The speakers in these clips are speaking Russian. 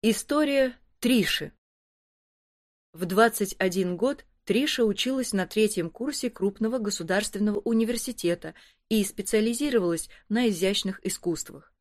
История Триши В 21 год Триша училась на третьем курсе крупного государственного университета и специализировалась на изящных искусствах.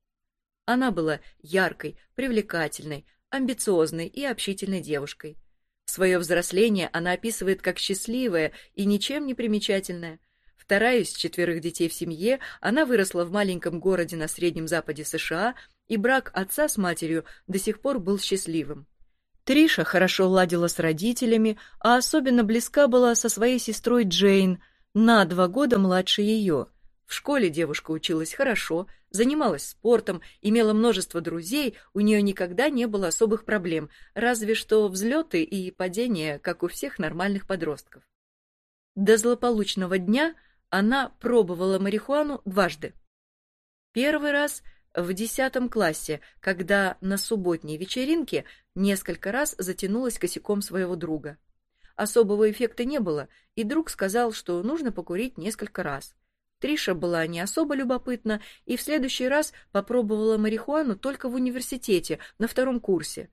Она была яркой, привлекательной, амбициозной и общительной девушкой. Свое взросление она описывает как счастливое и ничем не примечательное. Вторая из четверых детей в семье, она выросла в маленьком городе на Среднем Западе США, и брак отца с матерью до сих пор был счастливым. Триша хорошо ладила с родителями, а особенно близка была со своей сестрой Джейн, на два года младше ее. В школе девушка училась хорошо, занималась спортом, имела множество друзей, у нее никогда не было особых проблем, разве что взлеты и падения, как у всех нормальных подростков. До злополучного дня она пробовала марихуану дважды. Первый раз в десятом классе, когда на субботней вечеринке несколько раз затянулась косяком своего друга. Особого эффекта не было, и друг сказал, что нужно покурить несколько раз. Триша была не особо любопытна и в следующий раз попробовала марихуану только в университете, на втором курсе.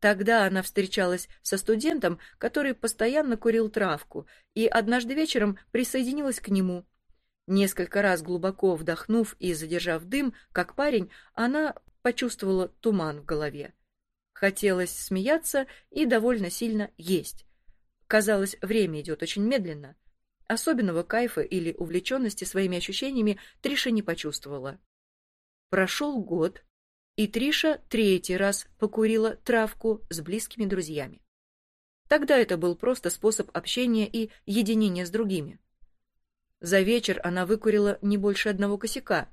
Тогда она встречалась со студентом, который постоянно курил травку, и однажды вечером присоединилась к нему. Несколько раз глубоко вдохнув и задержав дым, как парень, она почувствовала туман в голове. Хотелось смеяться и довольно сильно есть. Казалось, время идет очень медленно. Особенного кайфа или увлеченности своими ощущениями Триша не почувствовала. Прошел год, и Триша третий раз покурила травку с близкими друзьями. Тогда это был просто способ общения и единения с другими. За вечер она выкурила не больше одного косяка,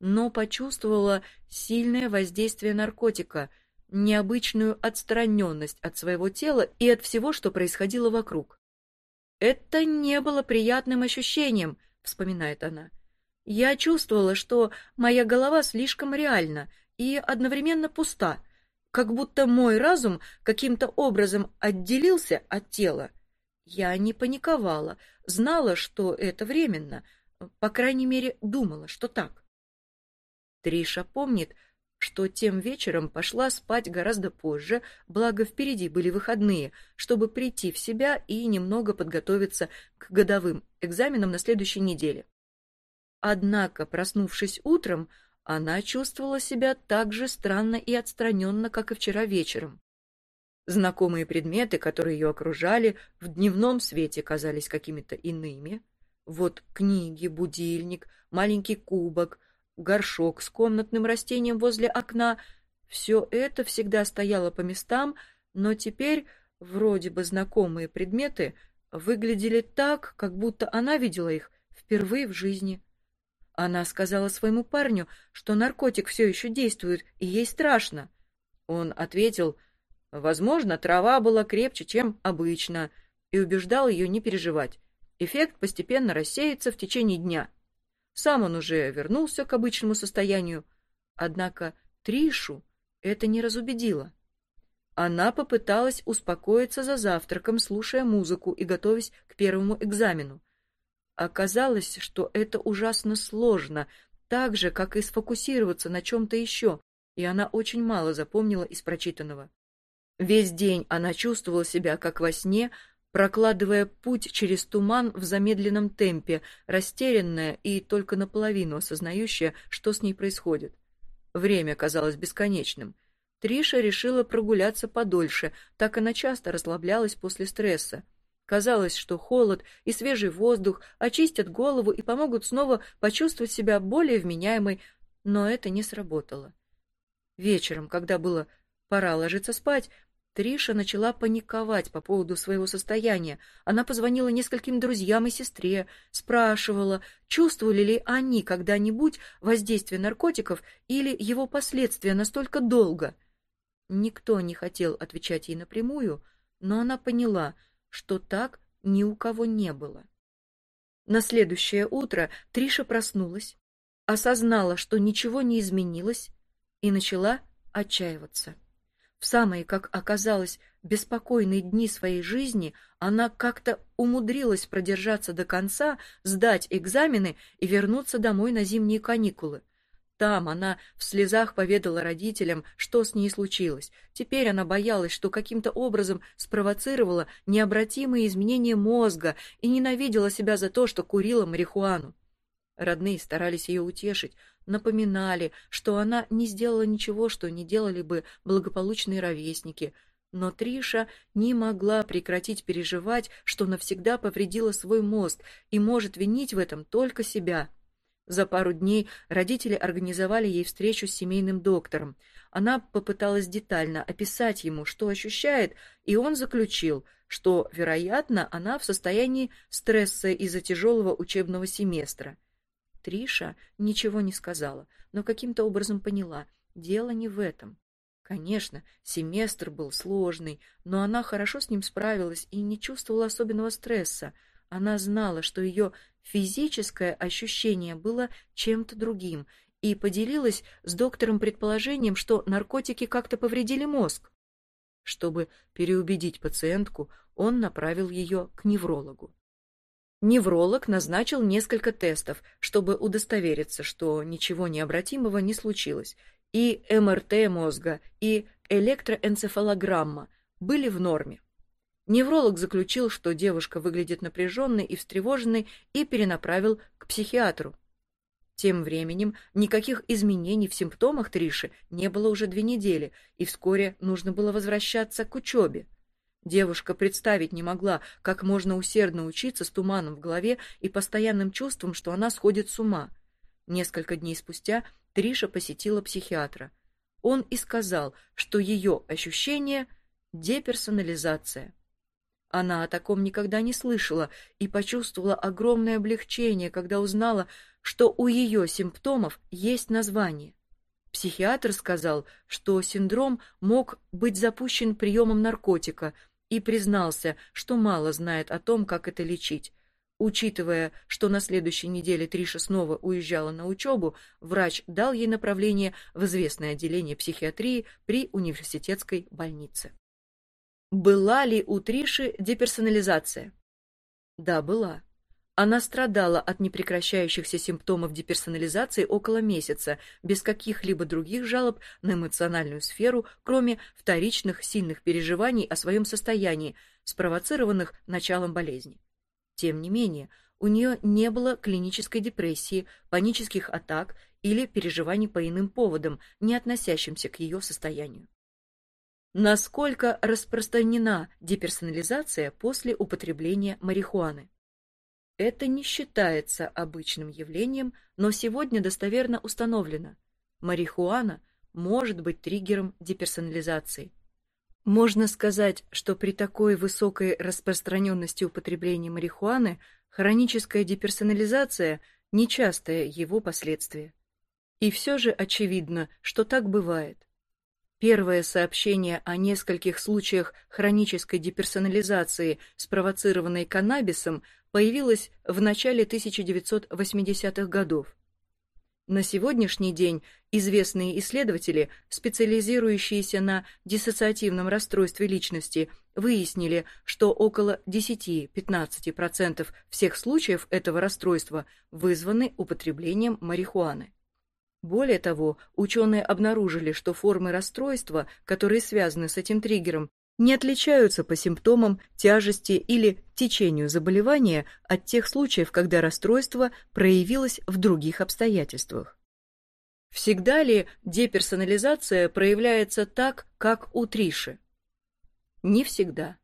но почувствовала сильное воздействие наркотика, необычную отстраненность от своего тела и от всего, что происходило вокруг. «Это не было приятным ощущением», — вспоминает она. «Я чувствовала, что моя голова слишком реальна, и одновременно пуста, как будто мой разум каким-то образом отделился от тела. Я не паниковала, знала, что это временно, по крайней мере, думала, что так. Триша помнит, что тем вечером пошла спать гораздо позже, благо впереди были выходные, чтобы прийти в себя и немного подготовиться к годовым экзаменам на следующей неделе. Однако, проснувшись утром, она чувствовала себя так же странно и отстраненно, как и вчера вечером. Знакомые предметы, которые ее окружали, в дневном свете казались какими-то иными. Вот книги, будильник, маленький кубок, горшок с комнатным растением возле окна — все это всегда стояло по местам, но теперь вроде бы знакомые предметы выглядели так, как будто она видела их впервые в жизни. Она сказала своему парню, что наркотик все еще действует, и ей страшно. Он ответил, возможно, трава была крепче, чем обычно, и убеждал ее не переживать. Эффект постепенно рассеется в течение дня. Сам он уже вернулся к обычному состоянию, однако Тришу это не разубедило. Она попыталась успокоиться за завтраком, слушая музыку и готовясь к первому экзамену. Оказалось, что это ужасно сложно, так же, как и сфокусироваться на чем-то еще, и она очень мало запомнила из прочитанного. Весь день она чувствовала себя, как во сне, прокладывая путь через туман в замедленном темпе, растерянная и только наполовину осознающая, что с ней происходит. Время казалось бесконечным. Триша решила прогуляться подольше, так она часто расслаблялась после стресса. Казалось, что холод и свежий воздух очистят голову и помогут снова почувствовать себя более вменяемой, но это не сработало. Вечером, когда было пора ложиться спать, Триша начала паниковать по поводу своего состояния. Она позвонила нескольким друзьям и сестре, спрашивала, чувствовали ли они когда-нибудь воздействие наркотиков или его последствия настолько долго. Никто не хотел отвечать ей напрямую, но она поняла — что так ни у кого не было. На следующее утро Триша проснулась, осознала, что ничего не изменилось, и начала отчаиваться. В самые, как оказалось, беспокойные дни своей жизни она как-то умудрилась продержаться до конца, сдать экзамены и вернуться домой на зимние каникулы. Там она в слезах поведала родителям, что с ней случилось. Теперь она боялась, что каким-то образом спровоцировала необратимые изменения мозга и ненавидела себя за то, что курила марихуану. Родные старались ее утешить, напоминали, что она не сделала ничего, что не делали бы благополучные ровесники. Но Триша не могла прекратить переживать, что навсегда повредила свой мозг и может винить в этом только себя. За пару дней родители организовали ей встречу с семейным доктором. Она попыталась детально описать ему, что ощущает, и он заключил, что, вероятно, она в состоянии стресса из-за тяжелого учебного семестра. Триша ничего не сказала, но каким-то образом поняла, дело не в этом. Конечно, семестр был сложный, но она хорошо с ним справилась и не чувствовала особенного стресса. Она знала, что ее физическое ощущение было чем-то другим, и поделилась с доктором предположением, что наркотики как-то повредили мозг. Чтобы переубедить пациентку, он направил ее к неврологу. Невролог назначил несколько тестов, чтобы удостовериться, что ничего необратимого не случилось, и МРТ мозга, и электроэнцефалограмма были в норме. Невролог заключил, что девушка выглядит напряженной и встревоженной, и перенаправил к психиатру. Тем временем никаких изменений в симптомах Триши не было уже две недели, и вскоре нужно было возвращаться к учебе. Девушка представить не могла, как можно усердно учиться с туманом в голове и постоянным чувством, что она сходит с ума. Несколько дней спустя Триша посетила психиатра. Он и сказал, что ее ощущение – деперсонализация. Она о таком никогда не слышала и почувствовала огромное облегчение, когда узнала, что у ее симптомов есть название. Психиатр сказал, что синдром мог быть запущен приемом наркотика – и признался, что мало знает о том, как это лечить. Учитывая, что на следующей неделе Триша снова уезжала на учебу, врач дал ей направление в известное отделение психиатрии при университетской больнице. Была ли у Триши деперсонализация? Да, была. Она страдала от непрекращающихся симптомов деперсонализации около месяца, без каких-либо других жалоб на эмоциональную сферу, кроме вторичных сильных переживаний о своем состоянии, спровоцированных началом болезни. Тем не менее, у нее не было клинической депрессии, панических атак или переживаний по иным поводам, не относящимся к ее состоянию. Насколько распространена деперсонализация после употребления марихуаны? Это не считается обычным явлением, но сегодня достоверно установлено. Марихуана может быть триггером деперсонализации. Можно сказать, что при такой высокой распространенности употребления марихуаны хроническая деперсонализация – нечастое его последствие. И все же очевидно, что так бывает. Первое сообщение о нескольких случаях хронической деперсонализации, спровоцированной каннабисом, появилось в начале 1980-х годов. На сегодняшний день известные исследователи, специализирующиеся на диссоциативном расстройстве личности, выяснили, что около 10-15% всех случаев этого расстройства вызваны употреблением марихуаны. Более того, ученые обнаружили, что формы расстройства, которые связаны с этим триггером, не отличаются по симптомам, тяжести или течению заболевания от тех случаев, когда расстройство проявилось в других обстоятельствах. Всегда ли деперсонализация проявляется так, как у Триши? Не всегда.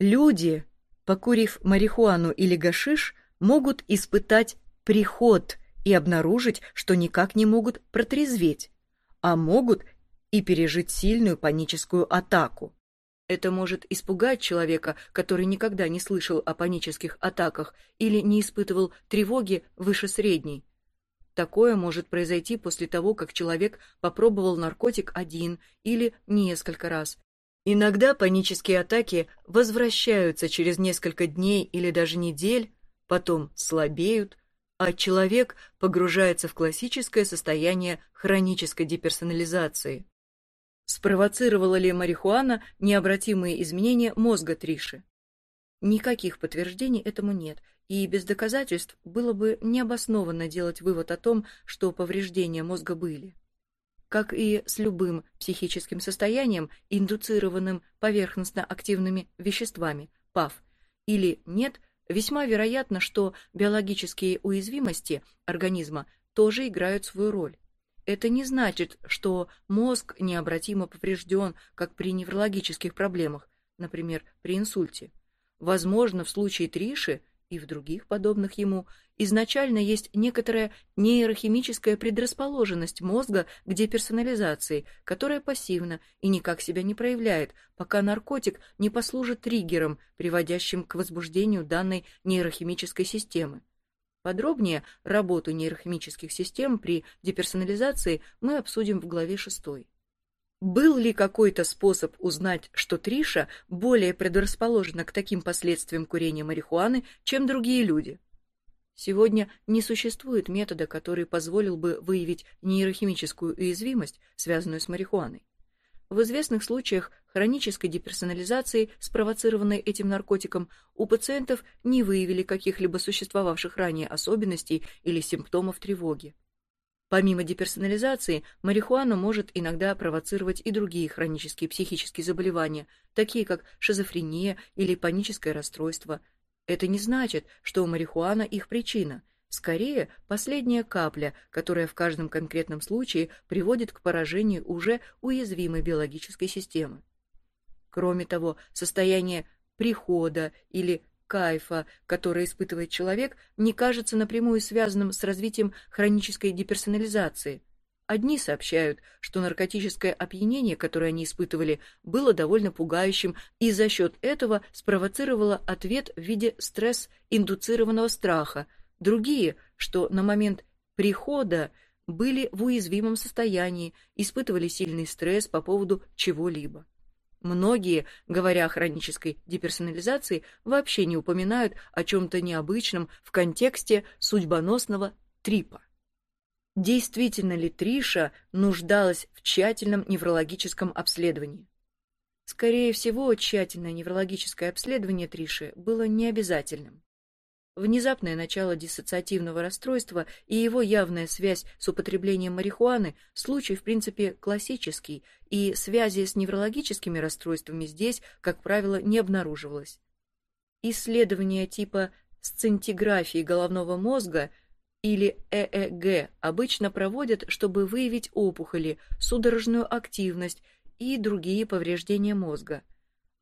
Люди, покурив марихуану или гашиш, могут испытать приход и обнаружить, что никак не могут протрезветь, а могут и пережить сильную паническую атаку. Это может испугать человека, который никогда не слышал о панических атаках или не испытывал тревоги выше средней. Такое может произойти после того, как человек попробовал наркотик один или несколько раз. Иногда панические атаки возвращаются через несколько дней или даже недель, потом слабеют, а человек погружается в классическое состояние хронической деперсонализации. Спровоцировала ли марихуана необратимые изменения мозга Триши? Никаких подтверждений этому нет, и без доказательств было бы необоснованно делать вывод о том, что повреждения мозга были. Как и с любым психическим состоянием, индуцированным поверхностно-активными веществами, ПАВ, или нет, весьма вероятно, что биологические уязвимости организма тоже играют свою роль. Это не значит, что мозг необратимо поврежден, как при неврологических проблемах, например, при инсульте. Возможно, в случае Триши и в других подобных ему изначально есть некоторая нейрохимическая предрасположенность мозга к деперсонализации, которая пассивна и никак себя не проявляет, пока наркотик не послужит триггером, приводящим к возбуждению данной нейрохимической системы. Подробнее работу нейрохимических систем при деперсонализации мы обсудим в главе 6. Был ли какой-то способ узнать, что Триша более предрасположена к таким последствиям курения марихуаны, чем другие люди? Сегодня не существует метода, который позволил бы выявить нейрохимическую уязвимость, связанную с марихуаной. В известных случаях хронической деперсонализации, спровоцированной этим наркотиком, у пациентов не выявили каких-либо существовавших ранее особенностей или симптомов тревоги. Помимо деперсонализации, марихуана может иногда провоцировать и другие хронические психические заболевания, такие как шизофрения или паническое расстройство. Это не значит, что марихуана их причина. Скорее, последняя капля, которая в каждом конкретном случае приводит к поражению уже уязвимой биологической системы. Кроме того, состояние прихода или кайфа, который испытывает человек, не кажется напрямую связанным с развитием хронической деперсонализации. Одни сообщают, что наркотическое опьянение, которое они испытывали, было довольно пугающим и за счет этого спровоцировало ответ в виде стресс-индуцированного страха. Другие, что на момент прихода были в уязвимом состоянии, испытывали сильный стресс по поводу чего-либо. Многие, говоря о хронической деперсонализации, вообще не упоминают о чем-то необычном в контексте судьбоносного трипа. Действительно ли Триша нуждалась в тщательном неврологическом обследовании? Скорее всего, тщательное неврологическое обследование Триши было необязательным. Внезапное начало диссоциативного расстройства и его явная связь с употреблением марихуаны – случай, в принципе, классический, и связи с неврологическими расстройствами здесь, как правило, не обнаруживалось. Исследования типа сцинтиграфии головного мозга или ЭЭГ обычно проводят, чтобы выявить опухоли, судорожную активность и другие повреждения мозга.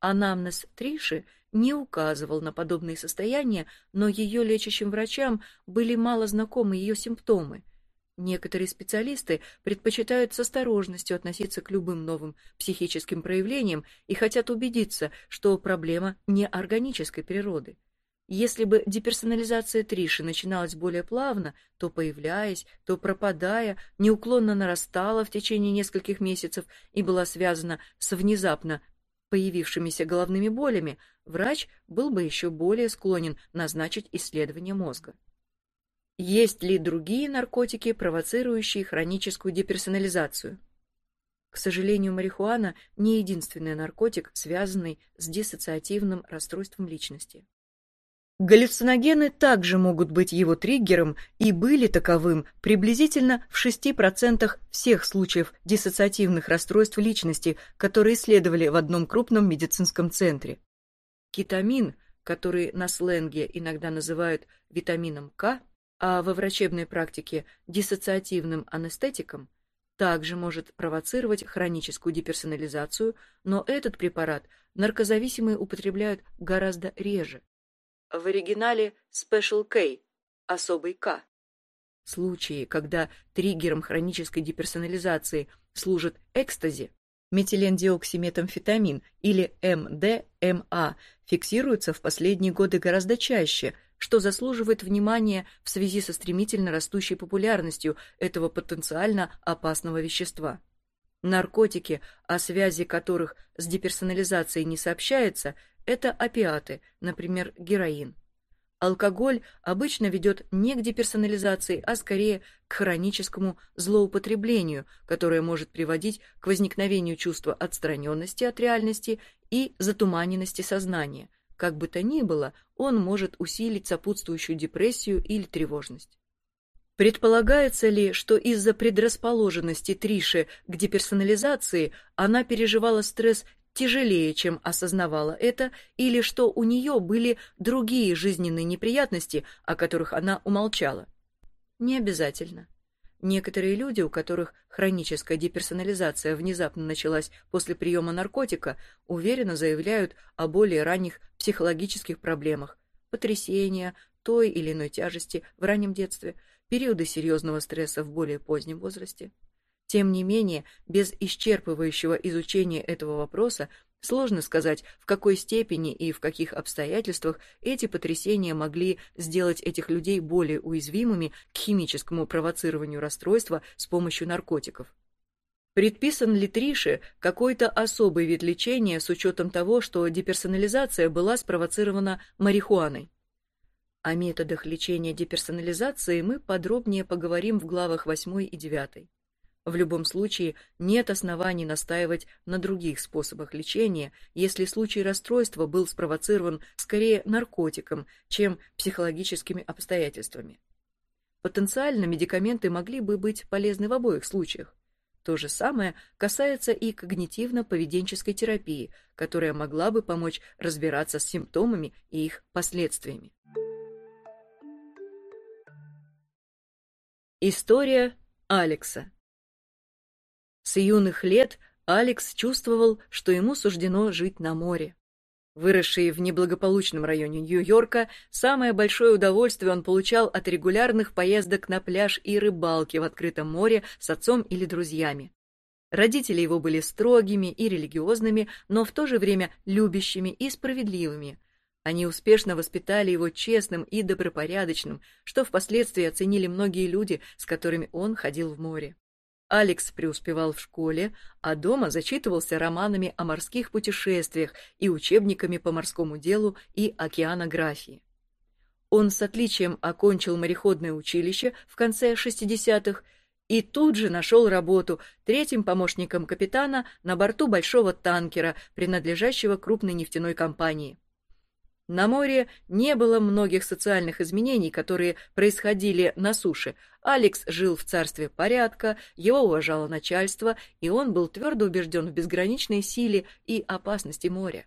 Анамнез Триши не указывал на подобные состояния, но ее лечащим врачам были мало знакомы ее симптомы. Некоторые специалисты предпочитают с осторожностью относиться к любым новым психическим проявлениям и хотят убедиться, что проблема не органической природы. Если бы деперсонализация Триши начиналась более плавно, то появляясь, то пропадая, неуклонно нарастала в течение нескольких месяцев и была связана с внезапно появившимися головными болями, врач был бы еще более склонен назначить исследование мозга. Есть ли другие наркотики, провоцирующие хроническую деперсонализацию? К сожалению, марихуана не единственный наркотик, связанный с диссоциативным расстройством личности. Галлюциногены также могут быть его триггером и были таковым приблизительно в 6% всех случаев диссоциативных расстройств личности, которые исследовали в одном крупном медицинском центре. Кетамин, который на сленге иногда называют витамином К, а во врачебной практике диссоциативным анестетиком, также может провоцировать хроническую деперсонализацию, но этот препарат наркозависимые употребляют гораздо реже. В оригинале Special K, особый К. Случаи, когда триггером хронической деперсонализации служит экстази, метилендиоксиметамфетамин или МДМА, фиксируются в последние годы гораздо чаще, что заслуживает внимания в связи со стремительно растущей популярностью этого потенциально опасного вещества. Наркотики, о связи которых с деперсонализацией не сообщается, это опиаты, например, героин. Алкоголь обычно ведет не к деперсонализации, а скорее к хроническому злоупотреблению, которое может приводить к возникновению чувства отстраненности от реальности и затуманенности сознания, как бы то ни было, он может усилить сопутствующую депрессию или тревожность. Предполагается ли, что из-за предрасположенности Триши к деперсонализации она переживала стресс тяжелее, чем осознавала это, или что у нее были другие жизненные неприятности, о которых она умолчала? Не обязательно. Некоторые люди, у которых хроническая деперсонализация внезапно началась после приема наркотика, уверенно заявляют о более ранних психологических проблемах, потрясения, той или иной тяжести в раннем детстве – периоды серьезного стресса в более позднем возрасте. Тем не менее, без исчерпывающего изучения этого вопроса сложно сказать, в какой степени и в каких обстоятельствах эти потрясения могли сделать этих людей более уязвимыми к химическому провоцированию расстройства с помощью наркотиков. Предписан ли Трише какой-то особый вид лечения с учетом того, что деперсонализация была спровоцирована марихуаной? О методах лечения деперсонализации мы подробнее поговорим в главах 8 и 9. В любом случае, нет оснований настаивать на других способах лечения, если случай расстройства был спровоцирован скорее наркотиком, чем психологическими обстоятельствами. Потенциально медикаменты могли бы быть полезны в обоих случаях. То же самое касается и когнитивно-поведенческой терапии, которая могла бы помочь разбираться с симптомами и их последствиями. История Алекса С юных лет Алекс чувствовал, что ему суждено жить на море. Выросший в неблагополучном районе Нью-Йорка, самое большое удовольствие он получал от регулярных поездок на пляж и рыбалки в открытом море с отцом или друзьями. Родители его были строгими и религиозными, но в то же время любящими и справедливыми, они успешно воспитали его честным и добропорядочным, что впоследствии оценили многие люди, с которыми он ходил в море. Алекс преуспевал в школе, а дома зачитывался романами о морских путешествиях и учебниками по морскому делу и океанографии. Он с отличием окончил мореходное училище в конце 60-х и тут же нашел работу третьим помощником капитана на борту большого танкера, принадлежащего крупной нефтяной компании. На море не было многих социальных изменений, которые происходили на суше. Алекс жил в царстве порядка, его уважало начальство, и он был твердо убежден в безграничной силе и опасности моря.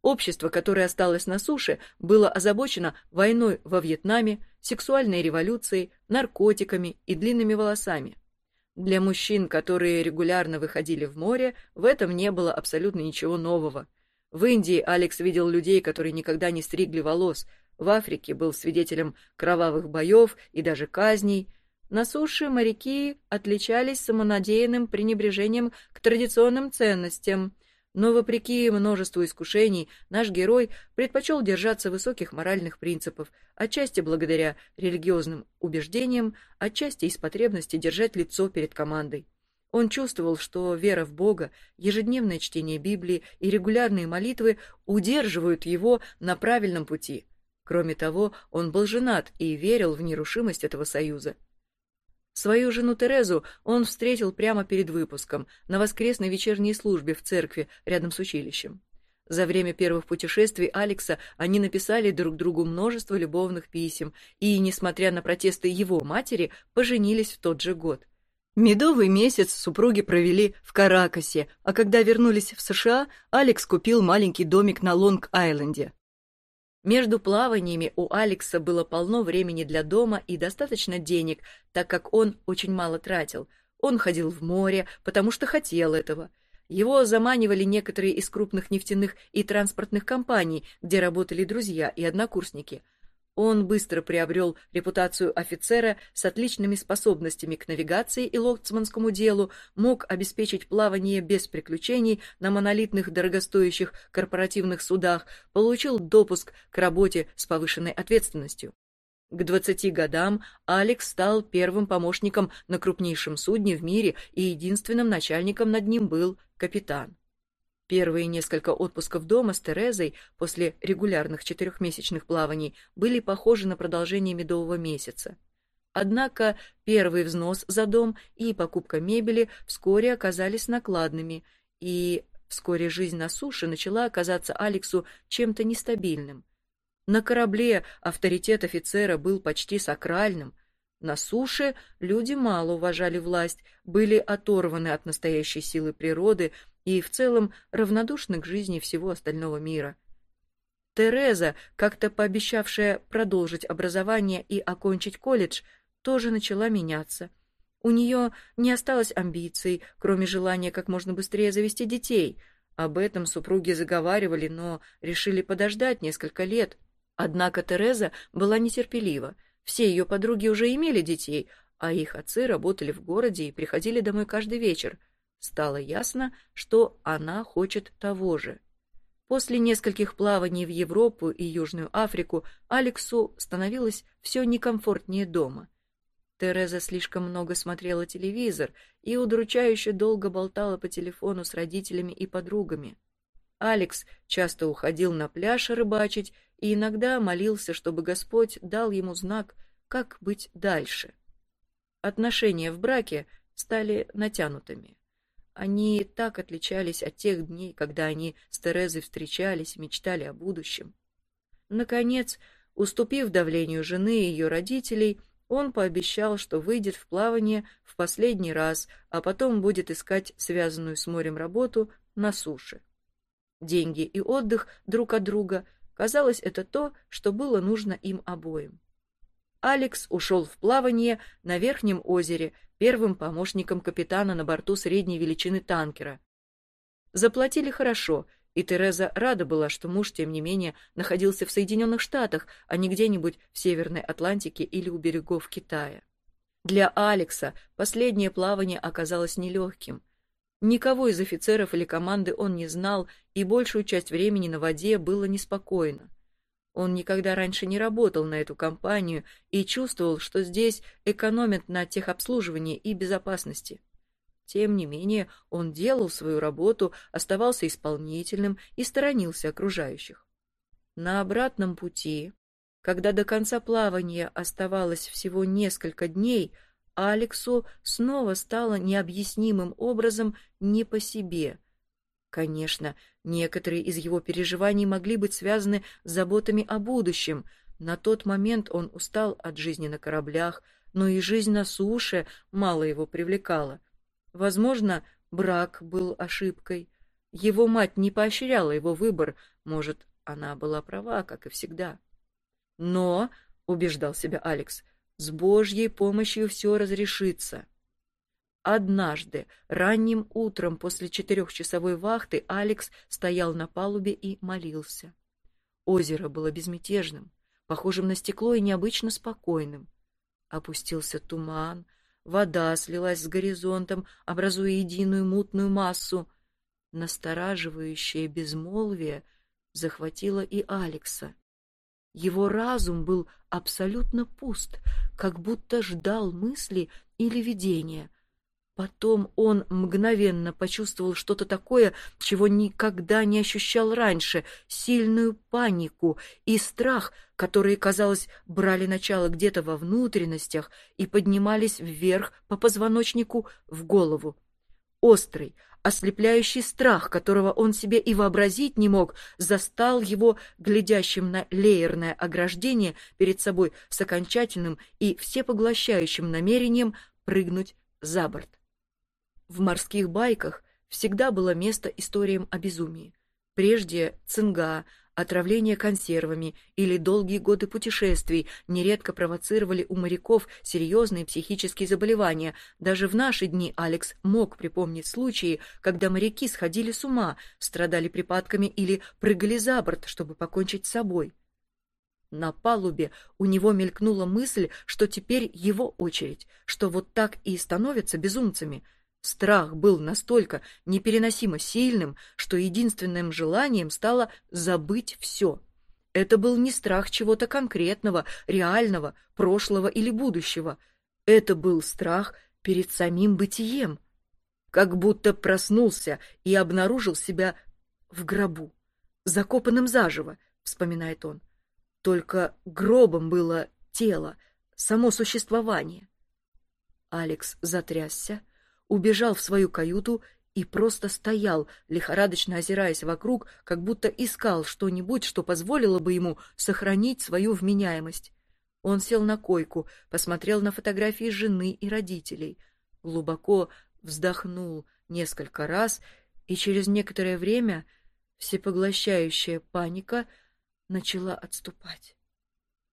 Общество, которое осталось на суше, было озабочено войной во Вьетнаме, сексуальной революцией, наркотиками и длинными волосами. Для мужчин, которые регулярно выходили в море, в этом не было абсолютно ничего нового – в Индии Алекс видел людей, которые никогда не стригли волос. В Африке был свидетелем кровавых боев и даже казней. На суше моряки отличались самонадеянным пренебрежением к традиционным ценностям. Но, вопреки множеству искушений, наш герой предпочел держаться высоких моральных принципов, отчасти благодаря религиозным убеждениям, отчасти из потребности держать лицо перед командой. Он чувствовал, что вера в Бога, ежедневное чтение Библии и регулярные молитвы удерживают его на правильном пути. Кроме того, он был женат и верил в нерушимость этого союза. Свою жену Терезу он встретил прямо перед выпуском, на воскресной вечерней службе в церкви рядом с училищем. За время первых путешествий Алекса они написали друг другу множество любовных писем и, несмотря на протесты его матери, поженились в тот же год. Медовый месяц супруги провели в Каракасе, а когда вернулись в США, Алекс купил маленький домик на Лонг-Айленде. Между плаваниями у Алекса было полно времени для дома и достаточно денег, так как он очень мало тратил. Он ходил в море, потому что хотел этого. Его заманивали некоторые из крупных нефтяных и транспортных компаний, где работали друзья и однокурсники – он быстро приобрел репутацию офицера с отличными способностями к навигации и лоцманскому делу, мог обеспечить плавание без приключений на монолитных дорогостоящих корпоративных судах, получил допуск к работе с повышенной ответственностью. К двадцати годам Алекс стал первым помощником на крупнейшем судне в мире, и единственным начальником над ним был капитан. Первые несколько отпусков дома с Терезой после регулярных четырехмесячных плаваний были похожи на продолжение медового месяца. Однако первый взнос за дом и покупка мебели вскоре оказались накладными, и Вскоре жизнь на суше начала казаться Алексу чем-то нестабильным. На корабле авторитет офицера был почти сакральным. На суше люди мало уважали власть, были оторваны от настоящей силы природы и в целом равнодушны к жизни всего остального мира. Тереза, как-то пообещавшая продолжить образование и окончить колледж, тоже начала меняться. У нее не осталось амбиций, кроме желания как можно быстрее завести детей. Об этом супруги заговаривали, но решили подождать несколько лет. Однако Тереза была нетерпелива. Все ее подруги уже имели детей, а их отцы работали в городе и приходили домой каждый вечер. Стало ясно, что она хочет того же. После нескольких плаваний в Европу и Южную Африку Алексу становилось все некомфортнее дома. Тереза слишком много смотрела телевизор и удручающе долго болтала по телефону с родителями и подругами. Алекс часто уходил на пляж рыбачить и иногда молился, чтобы Господь дал ему знак, как быть дальше. Отношения в браке стали натянутыми. Они так отличались от тех дней, когда они с Терезой встречались и мечтали о будущем. Наконец, уступив давлению жены и ее родителей, он пообещал, что выйдет в плавание в последний раз, а потом будет искать связанную с морем работу на суше. Деньги и отдых друг от друга – казалось, это то, что было нужно им обоим. Алекс ушел в плавание на Верхнем озере, первым помощником капитана на борту средней величины танкера. Заплатили хорошо, и Тереза рада была, что муж, тем не менее, находился в Соединенных Штатах, а не где-нибудь в Северной Атлантике или у берегов Китая. Для Алекса последнее плавание оказалось нелегким. Никого из офицеров или команды он не знал, и большую часть времени на воде было неспокойно. Он никогда раньше не работал на эту компанию и чувствовал, что здесь экономят на техобслуживании и безопасности. Тем не менее, он делал свою работу, оставался исполнительным и сторонился окружающих. На обратном пути, когда до конца плавания оставалось всего несколько дней, Алексу снова стало необъяснимым образом не по себе. Конечно, некоторые из его переживаний могли быть связаны с заботами о будущем. На тот момент он устал от жизни на кораблях, но и жизнь на суше мало его привлекала. Возможно, брак был ошибкой. Его мать не поощряла его выбор, может, она была права, как и всегда. Но, — убеждал себя Алекс, — с Божьей помощью все разрешится. Однажды, ранним утром после четырехчасовой вахты, Алекс стоял на палубе и молился. Озеро было безмятежным, похожим на стекло и необычно спокойным. Опустился туман, вода слилась с горизонтом, образуя единую мутную массу. Настораживающее безмолвие захватило и Алекса. Его разум был абсолютно пуст, как будто ждал мысли или видения — Потом он мгновенно почувствовал что-то такое, чего никогда не ощущал раньше, сильную панику и страх, которые, казалось, брали начало где-то во внутренностях и поднимались вверх по позвоночнику в голову. Острый, ослепляющий страх, которого он себе и вообразить не мог, застал его глядящим на леерное ограждение перед собой с окончательным и всепоглощающим намерением прыгнуть за борт. В морских байках всегда было место историям о безумии. Прежде цинга, отравление консервами или долгие годы путешествий нередко провоцировали у моряков серьезные психические заболевания. Даже в наши дни Алекс мог припомнить случаи, когда моряки сходили с ума, страдали припадками или прыгали за борт, чтобы покончить с собой. На палубе у него мелькнула мысль, что теперь его очередь, что вот так и становятся безумцами — Страх был настолько непереносимо сильным, что единственным желанием стало забыть все. Это был не страх чего-то конкретного, реального, прошлого или будущего. Это был страх перед самим бытием. Как будто проснулся и обнаружил себя в гробу, закопанным заживо, вспоминает он. Только гробом было тело, само существование. Алекс затрясся, убежал в свою каюту и просто стоял, лихорадочно озираясь вокруг, как будто искал что-нибудь, что позволило бы ему сохранить свою вменяемость. Он сел на койку, посмотрел на фотографии жены и родителей, глубоко вздохнул несколько раз, и через некоторое время всепоглощающая паника начала отступать.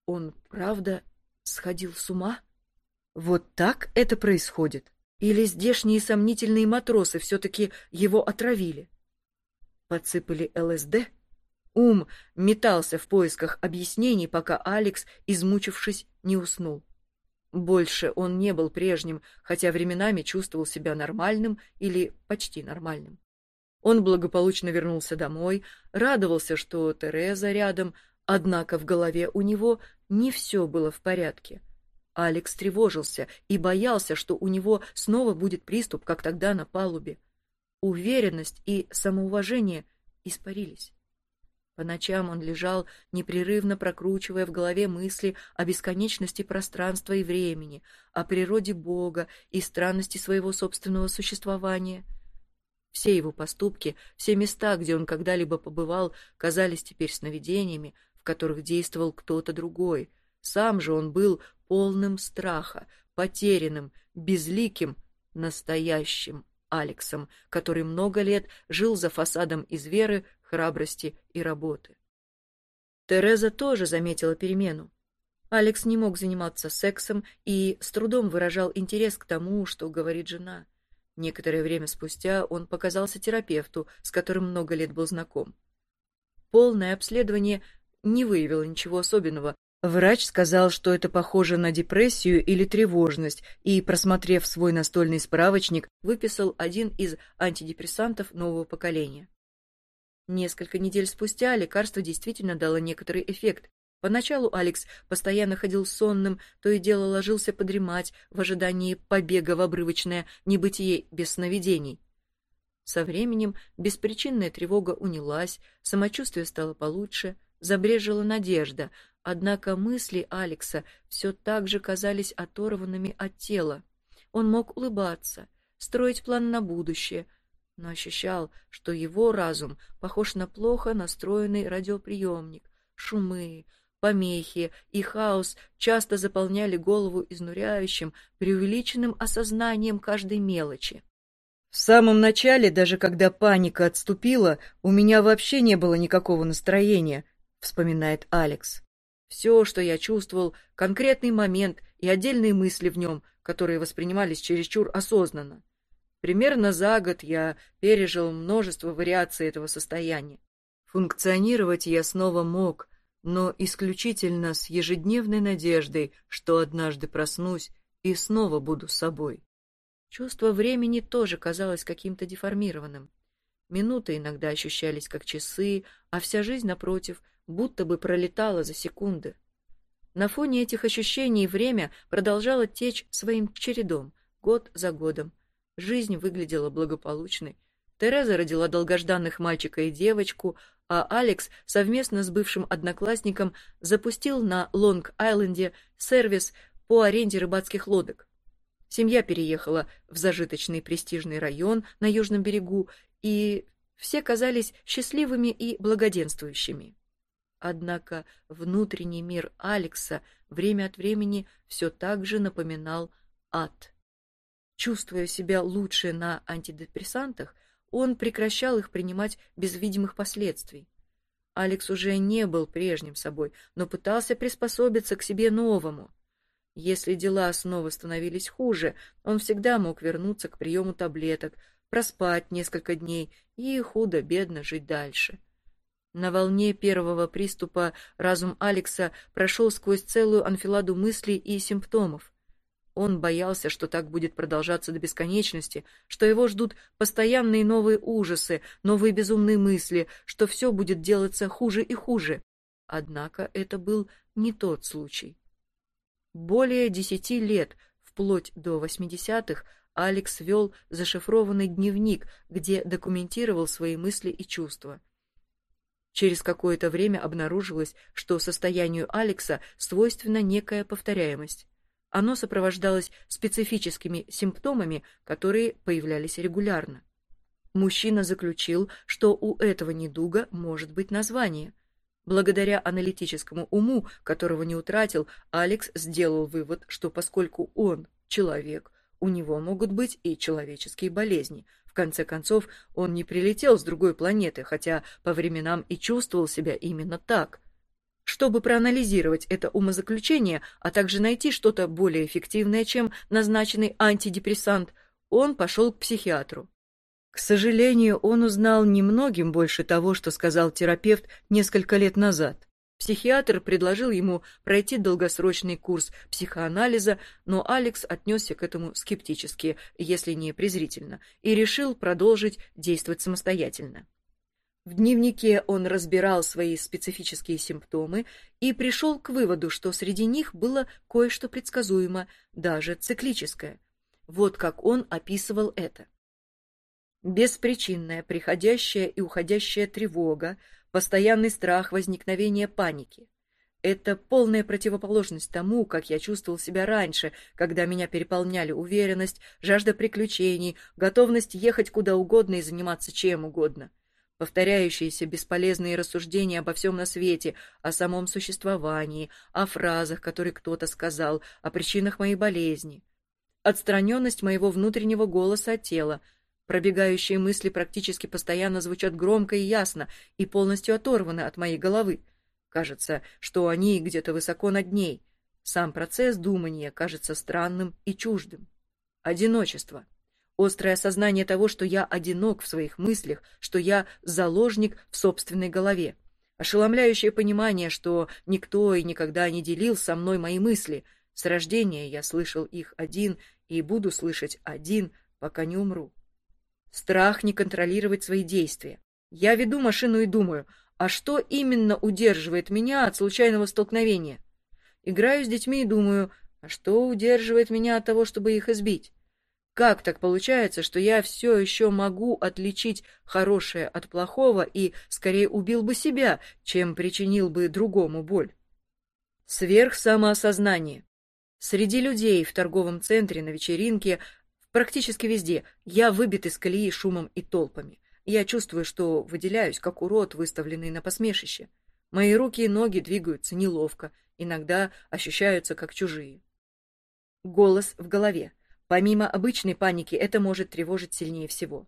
Он, правда, сходил с ума? Вот так это происходит? Или здешние сомнительные матросы все-таки его отравили? Подсыпали ЛСД? Ум метался в поисках объяснений, пока Алекс, измучившись, не уснул. Больше он не был прежним, хотя временами чувствовал себя нормальным или почти нормальным. Он благополучно вернулся домой, радовался, что Тереза рядом, однако в голове у него не все было в порядке. Алекс тревожился и боялся, что у него снова будет приступ, как тогда на палубе. Уверенность и самоуважение испарились. По ночам он лежал, непрерывно прокручивая в голове мысли о бесконечности пространства и времени, о природе Бога и странности своего собственного существования. Все его поступки, все места, где он когда-либо побывал, казались теперь сновидениями, в которых действовал кто-то другой. Сам же он был полным страха, потерянным, безликим, настоящим Алексом, который много лет жил за фасадом из веры, храбрости и работы. Тереза тоже заметила перемену. Алекс не мог заниматься сексом и с трудом выражал интерес к тому, что говорит жена. Некоторое время спустя он показался терапевту, с которым много лет был знаком. Полное обследование не выявило ничего особенного, Врач сказал, что это похоже на депрессию или тревожность, и, просмотрев свой настольный справочник, выписал один из антидепрессантов нового поколения. Несколько недель спустя лекарство действительно дало некоторый эффект. Поначалу Алекс постоянно ходил сонным, то и дело ложился подремать в ожидании побега в обрывочное небытие без сновидений. Со временем беспричинная тревога унялась, самочувствие стало получше, забрежила надежда, Однако мысли Алекса все так же казались оторванными от тела. Он мог улыбаться, строить план на будущее, но ощущал, что его разум похож на плохо настроенный радиоприемник. Шумы, помехи и хаос часто заполняли голову изнуряющим, преувеличенным осознанием каждой мелочи. В самом начале, даже когда паника отступила, у меня вообще не было никакого настроения, вспоминает Алекс. Все, что я чувствовал, конкретный момент и отдельные мысли в нем, которые воспринимались чересчур осознанно. Примерно за год я пережил множество вариаций этого состояния. Функционировать я снова мог, но исключительно с ежедневной надеждой, что однажды проснусь и снова буду собой. Чувство времени тоже казалось каким-то деформированным. Минуты иногда ощущались как часы, а вся жизнь, напротив, будто бы пролетала за секунды. На фоне этих ощущений время продолжало течь своим чередом, год за годом. Жизнь выглядела благополучной. Тереза родила долгожданных мальчика и девочку, а Алекс совместно с бывшим одноклассником запустил на Лонг-Айленде сервис по аренде рыбацких лодок. Семья переехала в зажиточный престижный район на южном берегу, и все казались счастливыми и благоденствующими. Однако внутренний мир Алекса время от времени все так же напоминал ад. Чувствуя себя лучше на антидепрессантах, он прекращал их принимать без видимых последствий. Алекс уже не был прежним собой, но пытался приспособиться к себе новому. Если дела снова становились хуже, он всегда мог вернуться к приему таблеток, проспать несколько дней и худо-бедно жить дальше. На волне первого приступа разум Алекса прошел сквозь целую анфиладу мыслей и симптомов. Он боялся, что так будет продолжаться до бесконечности, что его ждут постоянные новые ужасы, новые безумные мысли, что все будет делаться хуже и хуже. Однако это был не тот случай. Более десяти лет, вплоть до восьмидесятых, Алекс вел зашифрованный дневник, где документировал свои мысли и чувства. Через какое-то время обнаружилось, что состоянию Алекса свойственна некая повторяемость. Оно сопровождалось специфическими симптомами, которые появлялись регулярно. Мужчина заключил, что у этого недуга может быть название. Благодаря аналитическому уму, которого не утратил, Алекс сделал вывод, что поскольку он человек, у него могут быть и человеческие болезни. В конце концов, он не прилетел с другой планеты, хотя по временам и чувствовал себя именно так. Чтобы проанализировать это умозаключение, а также найти что-то более эффективное, чем назначенный антидепрессант, он пошел к психиатру. К сожалению, он узнал немногим больше того, что сказал терапевт несколько лет назад. Психиатр предложил ему пройти долгосрочный курс психоанализа, но Алекс отнесся к этому скептически, если не презрительно, и решил продолжить действовать самостоятельно. В дневнике он разбирал свои специфические симптомы и пришел к выводу, что среди них было кое-что предсказуемо, даже циклическое. Вот как он описывал это. Беспричинная, приходящая и уходящая тревога, постоянный страх возникновения паники. Это полная противоположность тому, как я чувствовал себя раньше, когда меня переполняли уверенность, жажда приключений, готовность ехать куда угодно и заниматься чем угодно. Повторяющиеся бесполезные рассуждения обо всем на свете, о самом существовании, о фразах, которые кто-то сказал, о причинах моей болезни. Отстраненность моего внутреннего голоса от тела — Пробегающие мысли практически постоянно звучат громко и ясно и полностью оторваны от моей головы. Кажется, что они где-то высоко над ней. Сам процесс думания кажется странным и чуждым. Одиночество. Острое осознание того, что я одинок в своих мыслях, что я заложник в собственной голове. Ошеломляющее понимание, что никто и никогда не делил со мной мои мысли. С рождения я слышал их один и буду слышать один, пока не умру. Страх не контролировать свои действия. Я веду машину и думаю, а что именно удерживает меня от случайного столкновения? Играю с детьми и думаю, а что удерживает меня от того, чтобы их избить? Как так получается, что я все еще могу отличить хорошее от плохого и скорее убил бы себя, чем причинил бы другому боль? Сверхсамоосознание. Среди людей в торговом центре на вечеринке Практически везде я выбит из колеи шумом и толпами. Я чувствую, что выделяюсь, как урод, выставленный на посмешище. Мои руки и ноги двигаются неловко, иногда ощущаются как чужие. Голос в голове. Помимо обычной паники, это может тревожить сильнее всего.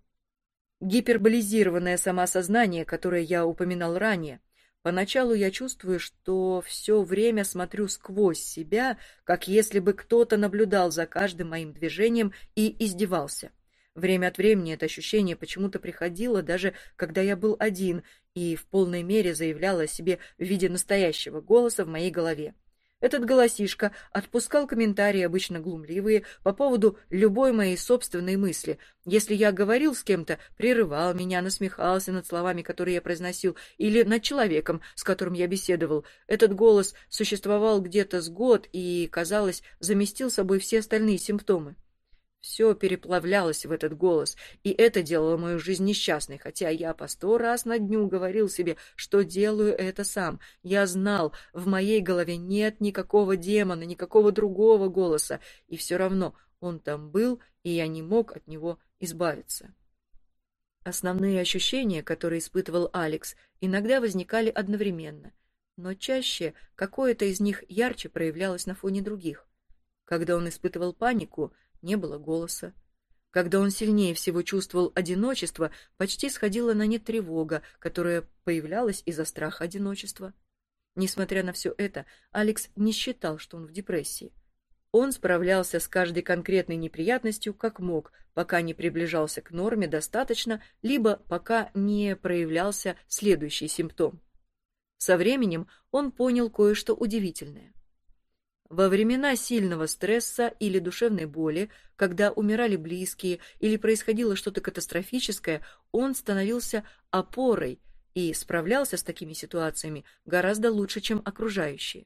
Гиперболизированное самосознание, которое я упоминал ранее, Поначалу я чувствую, что все время смотрю сквозь себя, как если бы кто-то наблюдал за каждым моим движением и издевался. Время от времени это ощущение почему-то приходило, даже когда я был один, и в полной мере заявляло о себе в виде настоящего голоса в моей голове. Этот голосишка отпускал комментарии, обычно глумливые, по поводу любой моей собственной мысли. Если я говорил с кем-то, прерывал меня, насмехался над словами, которые я произносил, или над человеком, с которым я беседовал. Этот голос существовал где-то с год и, казалось, заместил собой все остальные симптомы. Все переплавлялось в этот голос, и это делало мою жизнь несчастной, хотя я по сто раз на дню говорил себе, что делаю это сам. Я знал, в моей голове нет никакого демона, никакого другого голоса, и все равно он там был, и я не мог от него избавиться. Основные ощущения, которые испытывал Алекс, иногда возникали одновременно, но чаще какое-то из них ярче проявлялось на фоне других. Когда он испытывал панику, не было голоса. Когда он сильнее всего чувствовал одиночество, почти сходила на нет тревога, которая появлялась из-за страха одиночества. Несмотря на все это, Алекс не считал, что он в депрессии. Он справлялся с каждой конкретной неприятностью как мог, пока не приближался к норме достаточно, либо пока не проявлялся следующий симптом. Со временем он понял кое-что удивительное. Во времена сильного стресса или душевной боли, когда умирали близкие или происходило что-то катастрофическое, он становился опорой и справлялся с такими ситуациями гораздо лучше, чем окружающие.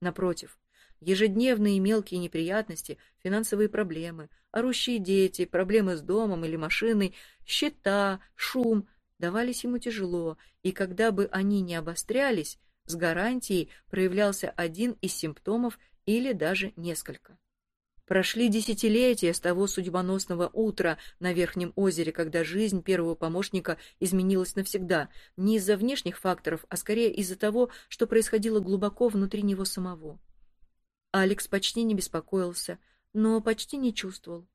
Напротив, ежедневные мелкие неприятности, финансовые проблемы, орущие дети, проблемы с домом или машиной, счета, шум давались ему тяжело, и когда бы они не обострялись, с гарантией проявлялся один из симптомов или даже несколько. Прошли десятилетия с того судьбоносного утра на Верхнем озере, когда жизнь первого помощника изменилась навсегда, не из-за внешних факторов, а скорее из-за того, что происходило глубоко внутри него самого. Алекс почти не беспокоился, но почти не чувствовал.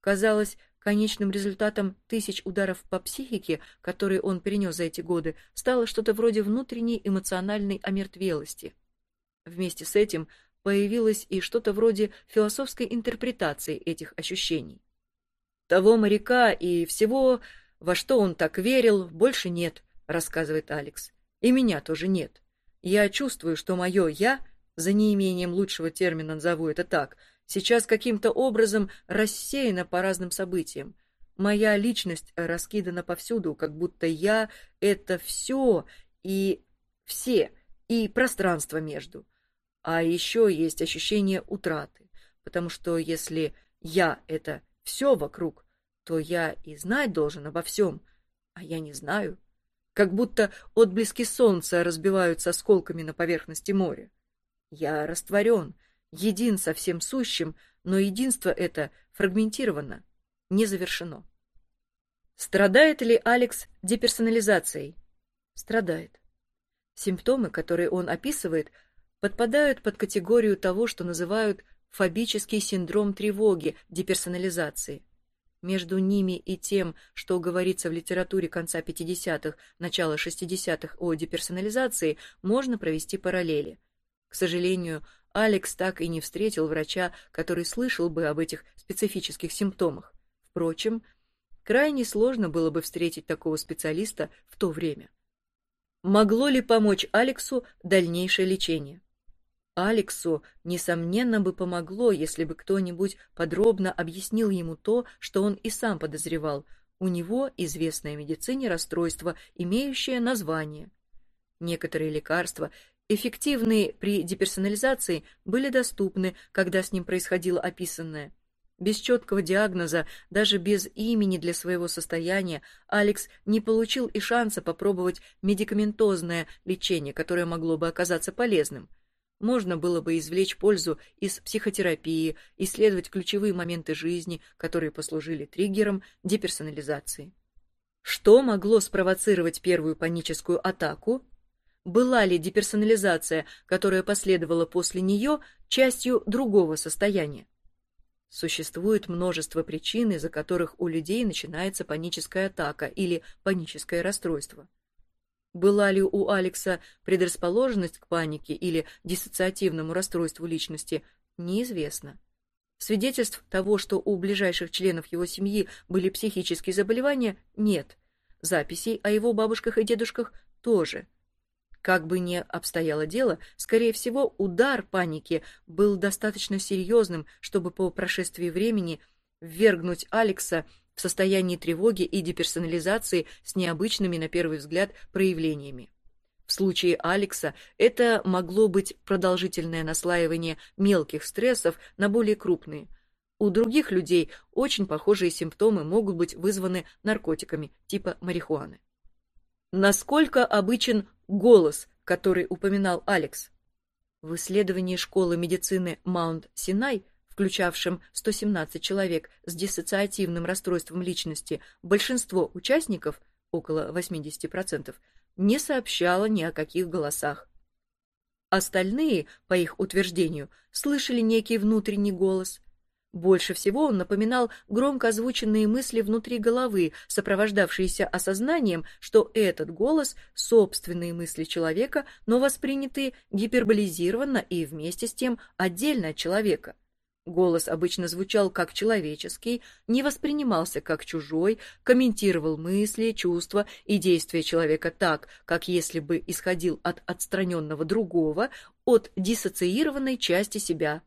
Казалось, конечным результатом тысяч ударов по психике, которые он перенес за эти годы, стало что-то вроде внутренней эмоциональной омертвелости. Вместе с этим появилось и что-то вроде философской интерпретации этих ощущений. Того моряка и всего, во что он так верил, больше нет, рассказывает Алекс. И меня тоже нет. Я чувствую, что мое «я», за неимением лучшего термина назову это так, сейчас каким-то образом рассеяно по разным событиям. Моя личность раскидана повсюду, как будто я — это все и все, и пространство между. А еще есть ощущение утраты, потому что если я — это все вокруг, то я и знать должен обо всем, а я не знаю. Как будто отблески солнца разбиваются осколками на поверхности моря. Я растворен, един со всем сущим, но единство это фрагментировано, не завершено. Страдает ли Алекс деперсонализацией? Страдает. Симптомы, которые он описывает, подпадают под категорию того, что называют фобический синдром тревоги деперсонализации. Между ними и тем, что говорится в литературе конца 50-х, начала 60-х о деперсонализации, можно провести параллели. К сожалению, Алекс так и не встретил врача, который слышал бы об этих специфических симптомах. Впрочем, крайне сложно было бы встретить такого специалиста в то время. Могло ли помочь Алексу дальнейшее лечение? Алексу, несомненно, бы помогло, если бы кто-нибудь подробно объяснил ему то, что он и сам подозревал. У него известное медицине расстройство, имеющее название. Некоторые лекарства, эффективные при деперсонализации, были доступны, когда с ним происходило описанное. Без четкого диагноза, даже без имени для своего состояния, Алекс не получил и шанса попробовать медикаментозное лечение, которое могло бы оказаться полезным можно было бы извлечь пользу из психотерапии, исследовать ключевые моменты жизни, которые послужили триггером деперсонализации. Что могло спровоцировать первую паническую атаку? Была ли деперсонализация, которая последовала после нее, частью другого состояния? Существует множество причин, из-за которых у людей начинается паническая атака или паническое расстройство. Была ли у Алекса предрасположенность к панике или диссоциативному расстройству личности, неизвестно. Свидетельств того, что у ближайших членов его семьи были психические заболевания, нет. Записей о его бабушках и дедушках тоже. Как бы ни обстояло дело, скорее всего, удар паники был достаточно серьезным, чтобы по прошествии времени ввергнуть Алекса в состоянии тревоги и деперсонализации с необычными, на первый взгляд, проявлениями. В случае Алекса это могло быть продолжительное наслаивание мелких стрессов на более крупные. У других людей очень похожие симптомы могут быть вызваны наркотиками типа марихуаны. Насколько обычен голос, который упоминал Алекс? В исследовании школы медицины Маунт-Синай – включавшим 117 человек с диссоциативным расстройством личности, большинство участников, около 80%, не сообщало ни о каких голосах. Остальные, по их утверждению, слышали некий внутренний голос. Больше всего он напоминал громко озвученные мысли внутри головы, сопровождавшиеся осознанием, что этот голос — собственные мысли человека, но воспринятые гиперболизированно и вместе с тем отдельно от человека — Голос обычно звучал как человеческий, не воспринимался как чужой, комментировал мысли, чувства и действия человека так, как если бы исходил от отстраненного другого, от диссоциированной части себя.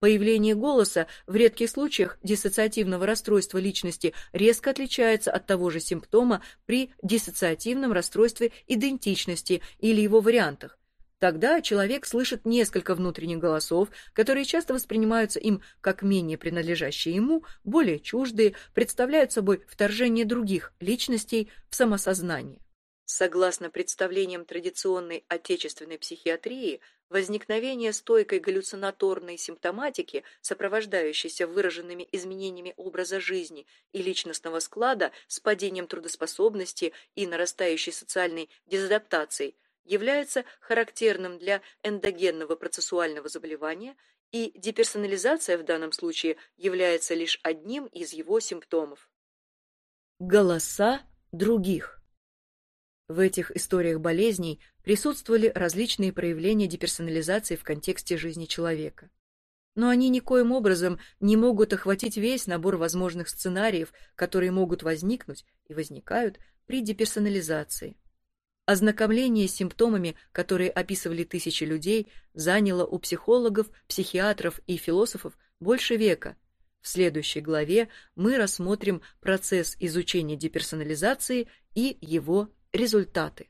Появление голоса в редких случаях диссоциативного расстройства личности резко отличается от того же симптома при диссоциативном расстройстве идентичности или его вариантах, Тогда человек слышит несколько внутренних голосов, которые часто воспринимаются им как менее принадлежащие ему, более чуждые, представляют собой вторжение других личностей в самосознание. Согласно представлениям традиционной отечественной психиатрии, возникновение стойкой галлюцинаторной симптоматики, сопровождающейся выраженными изменениями образа жизни и личностного склада с падением трудоспособности и нарастающей социальной дезадаптацией, является характерным для эндогенного процессуального заболевания, и деперсонализация в данном случае является лишь одним из его симптомов. Голоса других в этих историях болезней присутствовали различные проявления деперсонализации в контексте жизни человека. Но они никоим образом не могут охватить весь набор возможных сценариев, которые могут возникнуть и возникают при деперсонализации. Ознакомление с симптомами, которые описывали тысячи людей, заняло у психологов, психиатров и философов больше века. В следующей главе мы рассмотрим процесс изучения деперсонализации и его результаты